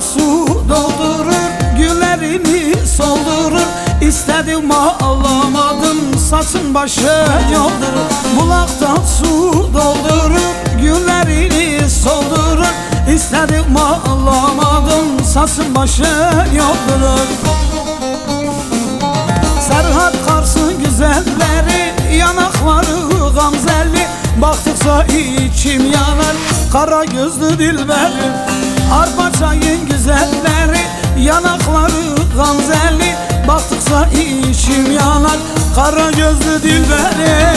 su doldurur Güllerimi soldurur. İstedim alamadım Saçın başı yoldurur Bulaktan su doldurur Güllerini soldurur. İstedim alamadım Saçın başı yoldurur Serhat Kars'ın güzelleri Yanakları gamzeli. Baktıkça içim yanar Kara gözlü dilberim. Arpa çayın güzelleri Yanakları gamzelli Baktıkça içim yanar Kara gözlü dilberim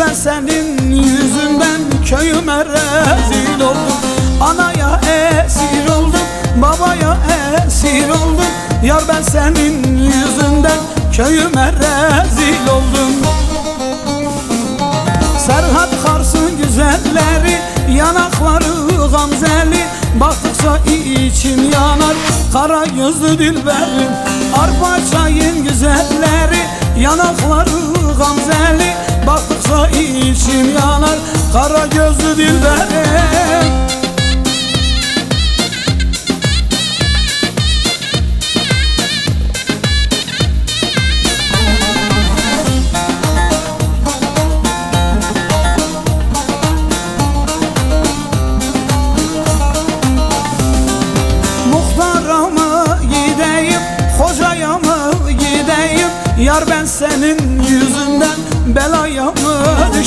ben senin yüzünden köyüme rezil oldum. Anaya esir oldum, babaya esir oldum. Yar ben senin yüzünden köyüme rezil oldum. Serhat Kars'ın güzelleri Yanakları gamzeli. Baktıkça içim yanar Kara gözlü dilberim Arpa çayın güzelleri Yanakları içim yanar Kara gözlü dilberim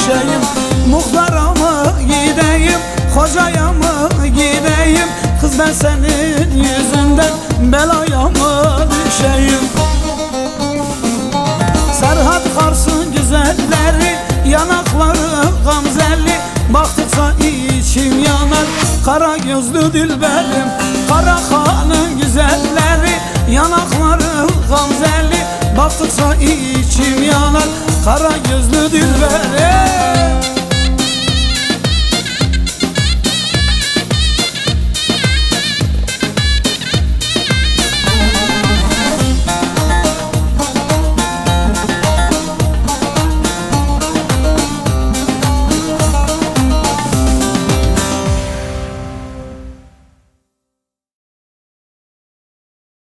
düşeyim? Muhtara mı gideyim, hocaya mı gideyim? Kız ben senin yüzünden belaya mı düşeyim? Serhat Kars'ın güzelleri Yanakları gamzelli Baktıkça içim yanar Kara gözlü dilberim. Kara hanın güzelleri Yanakları gamzelli Baktıkça içim yanar Kara gözlü dilberim